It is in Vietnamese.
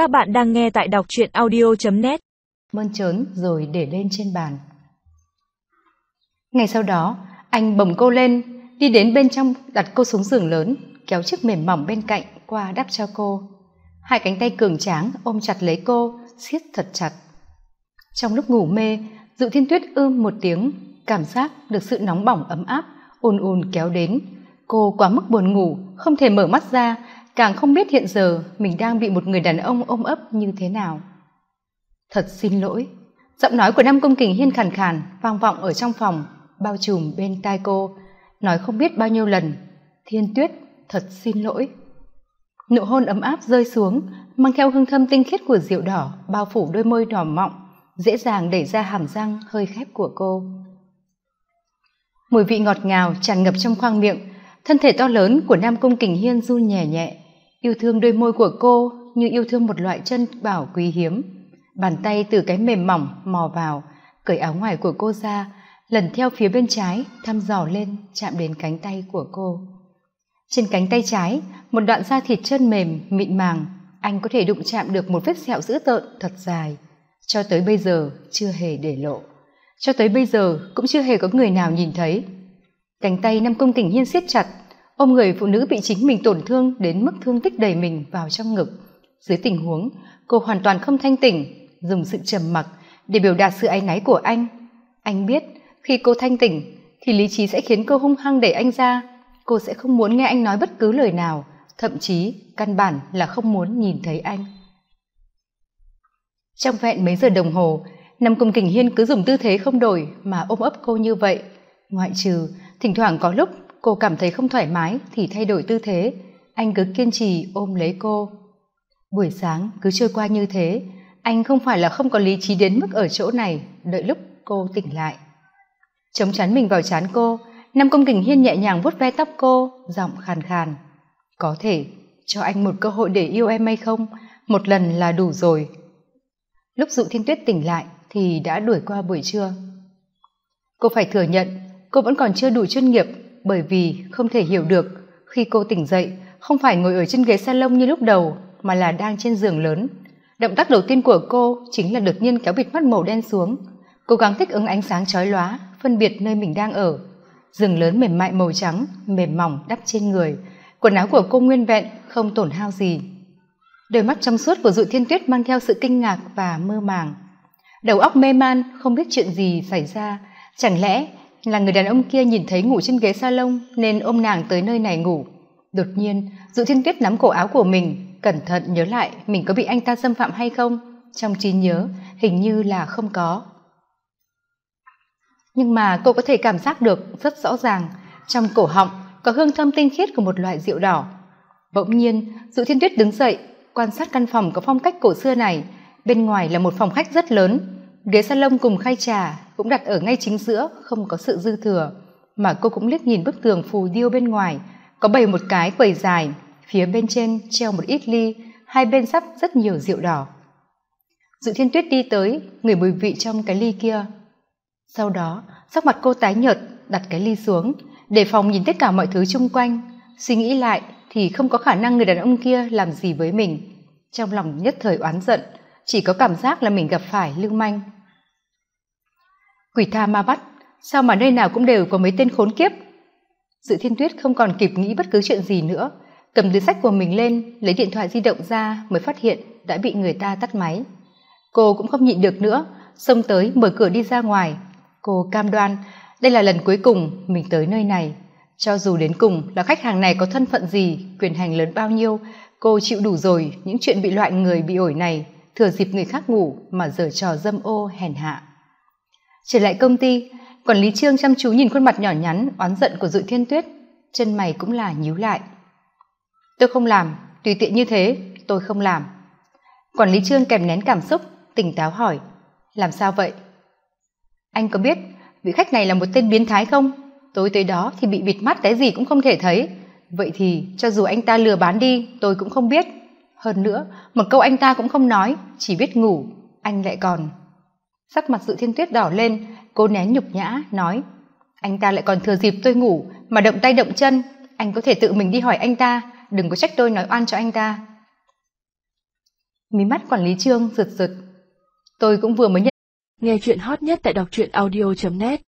Các bạn đang nghe tại đọc truyện audio.net Mơn trớn rồi để lên trên bàn. Ngày sau đó, anh bồng cô lên, đi đến bên trong đặt cô xuống giường lớn, kéo chiếc mềm mỏng bên cạnh qua đắp cho cô. Hai cánh tay cường tráng ôm chặt lấy cô, siết thật chặt. Trong lúc ngủ mê, Dụ Thiên Tuyết ưm một tiếng, cảm giác được sự nóng bỏng ấm áp, ồn ồn kéo đến. Cô quá mức buồn ngủ, không thể mở mắt ra, càng không biết hiện giờ mình đang bị một người đàn ông ôm ấp như thế nào. Thật xin lỗi. Giọng nói của nam công kình hiên khàn khàn, vang vọng ở trong phòng, bao trùm bên tai cô. Nói không biết bao nhiêu lần, thiên tuyết, thật xin lỗi. Nụ hôn ấm áp rơi xuống, mang theo hương thơm tinh khiết của rượu đỏ bao phủ đôi môi đỏ mọng, dễ dàng đẩy ra hàm răng hơi khép của cô. Mùi vị ngọt ngào tràn ngập trong khoang miệng, thân thể to lớn của nam công kình hiên run nhẹ nhẹ yêu thương đôi môi của cô như yêu thương một loại chân bảo quý hiếm. Bàn tay từ cái mềm mỏng mò vào, cởi áo ngoài của cô ra, lần theo phía bên trái, thăm dò lên, chạm đến cánh tay của cô. Trên cánh tay trái, một đoạn da thịt chân mềm, mịn màng, anh có thể đụng chạm được một vết sẹo dữ tợn thật dài. Cho tới bây giờ, chưa hề để lộ. Cho tới bây giờ, cũng chưa hề có người nào nhìn thấy. Cánh tay năm công kình hiên siết chặt ôm người phụ nữ bị chính mình tổn thương đến mức thương tích đầy mình vào trong ngực. Dưới tình huống, cô hoàn toàn không thanh tỉnh, dùng sự trầm mặc để biểu đạt sự áy náy của anh. Anh biết, khi cô thanh tỉnh, thì lý trí sẽ khiến cô hung hăng đẩy anh ra. Cô sẽ không muốn nghe anh nói bất cứ lời nào, thậm chí căn bản là không muốn nhìn thấy anh. Trong vẹn mấy giờ đồng hồ nằm cùng kình hiên cứ dùng tư thế không đổi mà ôm ấp cô như vậy. Ngoại trừ, thỉnh thoảng có lúc cô cảm thấy không thoải mái thì thay đổi tư thế. Anh cứ kiên trì ôm lấy cô. Buổi sáng cứ trôi qua như thế. Anh không phải là không có lý trí đến mức ở chỗ này. Đợi lúc cô tỉnh lại. Chống chắn mình vào chán cô. Nam công kình hiên nhẹ nhàng vuốt ve tóc cô, giọng khàn khàn. Có thể cho anh một cơ hội để yêu em hay không? Một lần là đủ rồi. Lúc dụ thiên tuyết tỉnh lại thì đã đuổi qua buổi trưa. Cô phải thừa nhận, cô vẫn còn chưa đủ chuyên nghiệp bởi vì không thể hiểu được khi cô tỉnh dậy không phải ngồi ở trên ghế salon như lúc đầu, mà là đang trên giường lớn. Động tác đầu tiên của cô chính là đột nhiên kéo bịt mắt màu đen xuống, cố gắng thích ứng ánh sáng chói lóa, phân biệt nơi mình đang ở. Giường lớn mềm mại màu trắng, mềm mỏng đắp trên người, quần áo của cô nguyên vẹn, không tổn hao gì. Đôi mắt trong suốt của dụ thiên tuyết mang theo sự kinh ngạc và mơ màng. Đầu óc mê man, không biết chuyện gì xảy ra, chẳng lẽ là người đàn ông kia nhìn thấy ngủ trên ghế salon, nên ôm nàng tới nơi này ngủ. Đột nhiên, dụ thiên tuyết nắm cổ áo của mình, cẩn thận nhớ lại mình có bị anh ta xâm phạm hay không. Trong trí nhớ, hình như là không có. Nhưng mà cô có thể cảm giác được rất rõ ràng, trong cổ họng có hương thơm tinh khiết của một loại rượu đỏ. Bỗng nhiên, dụ thiên tuyết đứng dậy, quan sát căn phòng có phong cách cổ xưa này. Bên ngoài là một phòng khách rất lớn. Ghế salon cùng khay trà cũng đặt ở ngay chính giữa, không có sự dư thừa. Mà cô cũng liếc nhìn bức tường phù điêu bên ngoài, có bày một cái quầy dài, phía bên trên treo một ít ly, hai bên sắp rất nhiều rượu đỏ. Dự thiên tuyết đi tới, người mùi vị trong cái ly kia. Sau đó, sắc mặt cô tái nhợt, đặt cái ly xuống để phòng nhìn tất cả mọi thứ chung quanh. Suy nghĩ lại thì không có khả năng người đàn ông kia làm gì với mình. Trong lòng nhất thời oán giận, chỉ có cảm giác là mình gặp phải lưu manh quỷ tha ma bắt. Sao mà nơi nào cũng đều có mấy tên khốn kiếp? Dự thiên tuyết không còn kịp nghĩ bất cứ chuyện gì nữa. Cầm túi sách của mình lên, lấy điện thoại di động ra mới phát hiện đã bị người ta tắt máy. Cô cũng không nhịn được nữa, xông tới mở cửa đi ra ngoài. Cô cam đoan, đây là lần cuối cùng mình tới nơi này. Cho dù đến cùng là khách hàng này có thân phận gì, quyền hành lớn bao nhiêu, cô chịu đủ rồi những chuyện bị loại người bị ổi này, thừa dịp người khác ngủ mà giở trò dâm ô hèn hạ trở lại công ty, quản lý trương chăm chú nhìn khuôn mặt nhỏ nhắn, oán giận của dự thiên tuyết. Chân mày cũng là nhíu lại. Tôi không làm, tùy tiện như thế, tôi không làm. Quản lý trương kèm nén cảm xúc, tỉnh táo hỏi, làm sao vậy? Anh có biết vị khách này là một tên biến thái không? Tối tới đó thì bị bịt mắt cái gì cũng không thể thấy. Vậy thì cho dù anh ta lừa bán đi, tôi cũng không biết. Hơn nữa, một câu anh ta cũng không nói, chỉ biết ngủ, anh lại còn sắc mặt dự thiên tuyết đỏ lên cô nén nhục nhã nói anh ta lại còn thừa dịp tôi ngủ mà động tay động chân. Anh có thể tự mình đi hỏi anh ta đừng có trách tôi nói oan cho anh ta. Mí mắt quản lý trương rượt rượt, tôi cũng vừa mới nhận nghe chuyện hot nhất tại đọc truyện audio net.